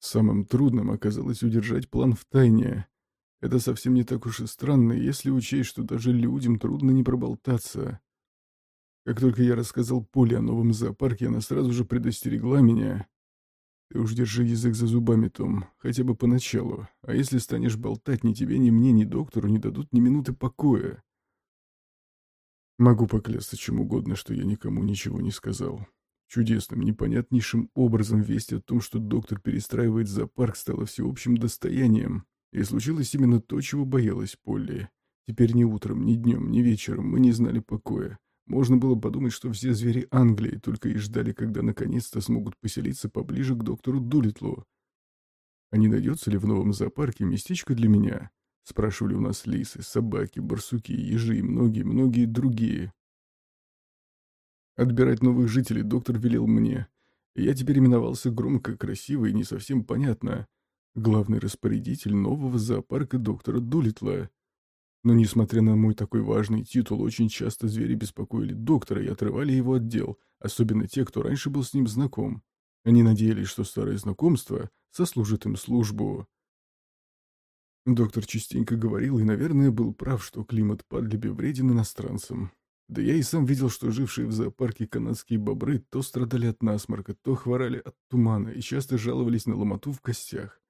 Самым трудным оказалось удержать план в тайне. Это совсем не так уж и странно, если учесть, что даже людям трудно не проболтаться. Как только я рассказал Поле о новом зоопарке, она сразу же предостерегла меня. Ты уж держи язык за зубами, Том, хотя бы поначалу. А если станешь болтать, ни тебе, ни мне, ни доктору не дадут ни минуты покоя. Могу поклясться чем угодно, что я никому ничего не сказал. Чудесным, непонятнейшим образом весть о том, что доктор перестраивает зоопарк, стала всеобщим достоянием. И случилось именно то, чего боялась Полли. Теперь ни утром, ни днем, ни вечером мы не знали покоя. Можно было подумать, что все звери Англии только и ждали, когда наконец-то смогут поселиться поближе к доктору Дулитлу. «А не найдется ли в новом зоопарке местечко для меня?» Спрашивали у нас лисы, собаки, барсуки, ежи и многие-многие другие. Отбирать новых жителей доктор велел мне. я теперь именовался громко, красиво и не совсем понятно. Главный распорядитель нового зоопарка доктора Дулитла. Но, несмотря на мой такой важный титул, очень часто звери беспокоили доктора и отрывали его от дел, особенно те, кто раньше был с ним знаком. Они надеялись, что старое знакомство сослужит им службу. Доктор частенько говорил и, наверное, был прав, что климат Падлиби вреден иностранцам. Да я и сам видел, что жившие в зоопарке канадские бобры то страдали от насморка, то хворали от тумана и часто жаловались на ломоту в костях.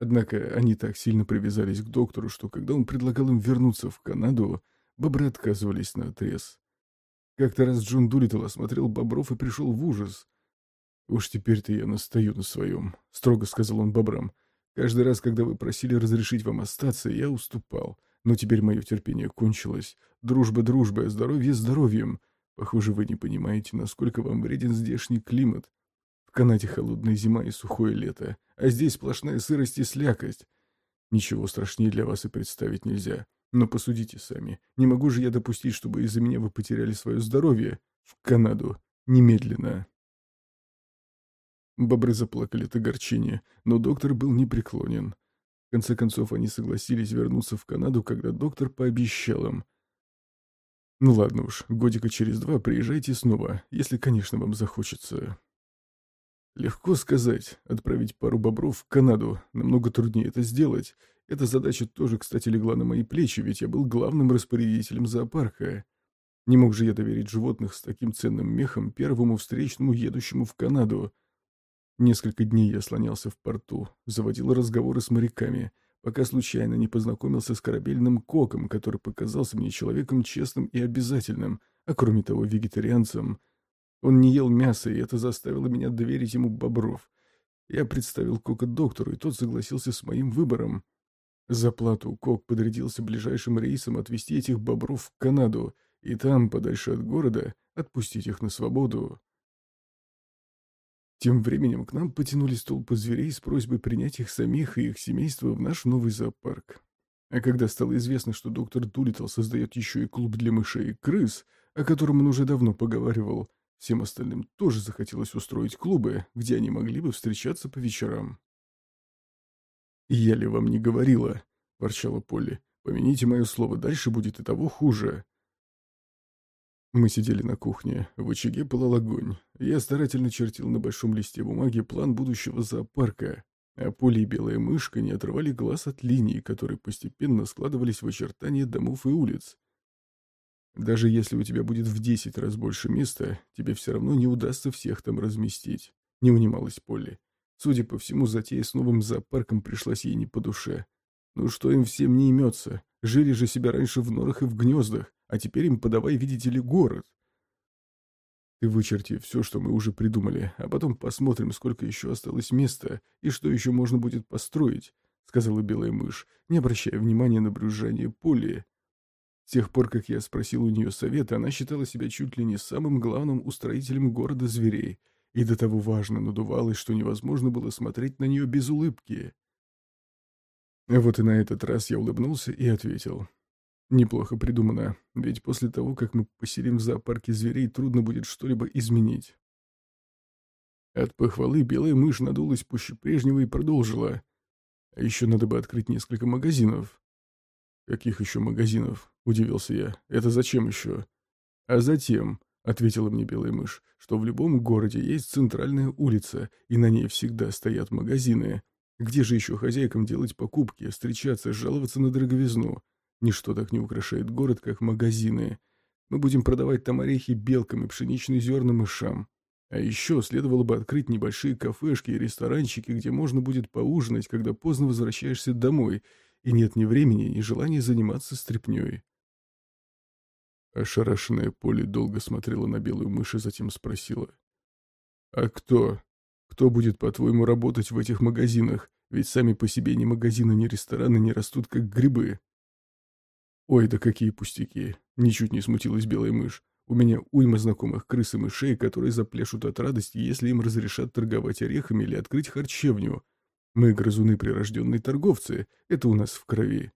Однако они так сильно привязались к доктору, что когда он предлагал им вернуться в Канаду, бобры отказывались на отрез. Как-то раз Джон Дулиттл осмотрел бобров и пришел в ужас. «Уж теперь-то я настаю на своем», — строго сказал он бобрам. «Каждый раз, когда вы просили разрешить вам остаться, я уступал. Но теперь мое терпение кончилось. Дружба дружбой, здоровье здоровьем. Похоже, вы не понимаете, насколько вам вреден здешний климат. Канаде холодная зима и сухое лето, а здесь сплошная сырость и слякость. Ничего страшнее для вас и представить нельзя. Но посудите сами. Не могу же я допустить, чтобы из-за меня вы потеряли свое здоровье. В Канаду. Немедленно. Бобры заплакали от огорчения, но доктор был непреклонен. В конце концов, они согласились вернуться в Канаду, когда доктор пообещал им. «Ну ладно уж, годика через два приезжайте снова, если, конечно, вам захочется». Легко сказать, отправить пару бобров в Канаду. Намного труднее это сделать. Эта задача тоже, кстати, легла на мои плечи, ведь я был главным распорядителем зоопарка. Не мог же я доверить животных с таким ценным мехом первому встречному, едущему в Канаду. Несколько дней я слонялся в порту, заводил разговоры с моряками, пока случайно не познакомился с корабельным коком, который показался мне человеком честным и обязательным, а кроме того вегетарианцем — он не ел мясо, и это заставило меня доверить ему бобров. Я представил Кока доктору, и тот согласился с моим выбором. За плату Кок подрядился ближайшим рейсом отвезти этих бобров в Канаду, и там, подальше от города, отпустить их на свободу. Тем временем к нам потянулись толпы зверей с просьбой принять их самих и их семейство в наш новый зоопарк. А когда стало известно, что доктор Дулиттл создает еще и клуб для мышей и крыс, о котором он уже давно поговаривал, Всем остальным тоже захотелось устроить клубы, где они могли бы встречаться по вечерам. «Я ли вам не говорила?» — ворчала Полли. «Помяните мое слово, дальше будет и того хуже». Мы сидели на кухне, в очаге пылал огонь. Я старательно чертил на большом листе бумаги план будущего зоопарка, а Полли и Белая Мышка не отрывали глаз от линий, которые постепенно складывались в очертания домов и улиц. Даже если у тебя будет в десять раз больше места, тебе все равно не удастся всех там разместить. Не унималась Полли. Судя по всему, затея с новым зоопарком пришлась ей не по душе. Ну что им всем не имется? Жили же себя раньше в норах и в гнездах, а теперь им подавай, видите ли, город. Ты вычерти все, что мы уже придумали, а потом посмотрим, сколько еще осталось места и что еще можно будет построить, сказала белая мышь, не обращая внимания на брюзжание Полли. С тех пор, как я спросил у нее совета, она считала себя чуть ли не самым главным устроителем города зверей, и до того важно надувалась, что невозможно было смотреть на нее без улыбки. Вот и на этот раз я улыбнулся и ответил. Неплохо придумано, ведь после того, как мы поселим в зоопарке зверей, трудно будет что-либо изменить. От похвалы белая мышь надулась пуще прежнего и продолжила. А еще надо бы открыть несколько магазинов. «Каких еще магазинов?» — удивился я. «Это зачем еще?» «А затем», — ответила мне белая мышь, что в любом городе есть центральная улица, и на ней всегда стоят магазины. Где же еще хозяйкам делать покупки, встречаться, жаловаться на дороговизну? Ничто так не украшает город, как магазины. Мы будем продавать там орехи белкам и пшеничные зерна мышам. А еще следовало бы открыть небольшие кафешки и ресторанчики, где можно будет поужинать, когда поздно возвращаешься домой, и нет ни времени, ни желания заниматься стряпнёй. Ошарашенная Поле долго смотрела на белую мышь и затем спросила. «А кто? Кто будет, по-твоему, работать в этих магазинах? Ведь сами по себе ни магазины, ни рестораны не растут, как грибы». «Ой, да какие пустяки!» — ничуть не смутилась белая мышь. У меня уйма знакомых крыс и мышей, которые запляшут от радости, если им разрешат торговать орехами или открыть харчевню. Мы грызуны прирожденные торговцы, это у нас в крови.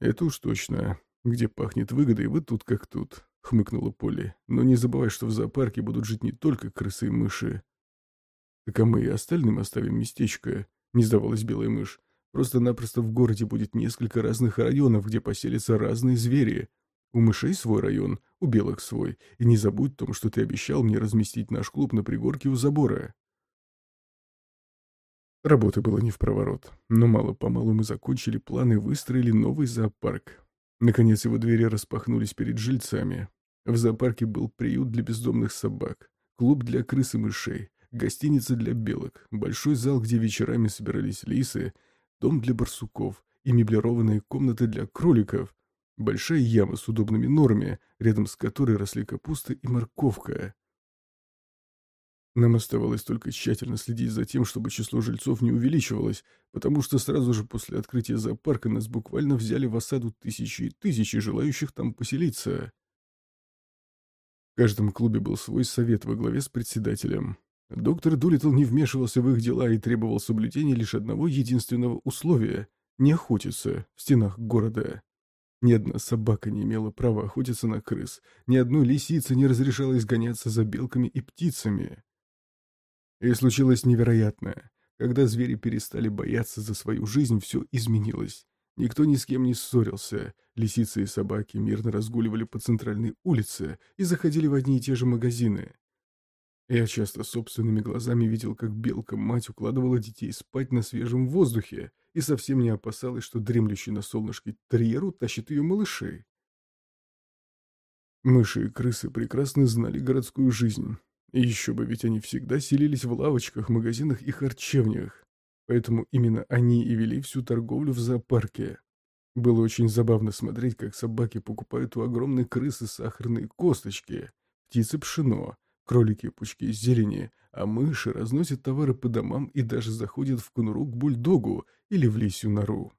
Это уж точно. Где пахнет выгодой, вы тут как тут, хмыкнула Полли. Но не забывай, что в зоопарке будут жить не только крысы и мыши. Так а мы и остальным оставим местечко, не сдавалась белая мышь. Просто-напросто в городе будет несколько разных районов, где поселятся разные звери. У мышей свой район, у белых свой. И не забудь о том, что ты обещал мне разместить наш клуб на пригорке у забора. Работы было не в проворот, но мало-помалу мы закончили планы и выстроили новый зоопарк. Наконец его двери распахнулись перед жильцами. В зоопарке был приют для бездомных собак, клуб для крыс и мышей, гостиница для белок, большой зал, где вечерами собирались лисы, дом для барсуков и меблированные комнаты для кроликов, Большая яма с удобными норами, рядом с которой росли капуста и морковка. Нам оставалось только тщательно следить за тем, чтобы число жильцов не увеличивалось, потому что сразу же после открытия зоопарка нас буквально взяли в осаду тысячи и тысячи желающих там поселиться. В каждом клубе был свой совет во главе с председателем. Доктор Дулитл не вмешивался в их дела и требовал соблюдения лишь одного единственного условия — не охотиться в стенах города. Ни одна собака не имела права охотиться на крыс, ни одной лисице не разрешалось гоняться за белками и птицами. И случилось невероятное. Когда звери перестали бояться за свою жизнь, все изменилось. Никто ни с кем не ссорился. Лисицы и собаки мирно разгуливали по центральной улице и заходили в одни и те же магазины. Я часто собственными глазами видел, как белка-мать укладывала детей спать на свежем воздухе, и совсем не опасалась, что дремлющий на солнышке терьер утащит ее малышей. Мыши и крысы прекрасно знали городскую жизнь. И еще бы, ведь они всегда селились в лавочках, магазинах и харчевнях. Поэтому именно они и вели всю торговлю в зоопарке. Было очень забавно смотреть, как собаки покупают у огромной крысы сахарные косточки, птицы пшено, кролики пучки зелени, а мыши разносят товары по домам и даже заходят в конуру к бульдогу или в лисью нору.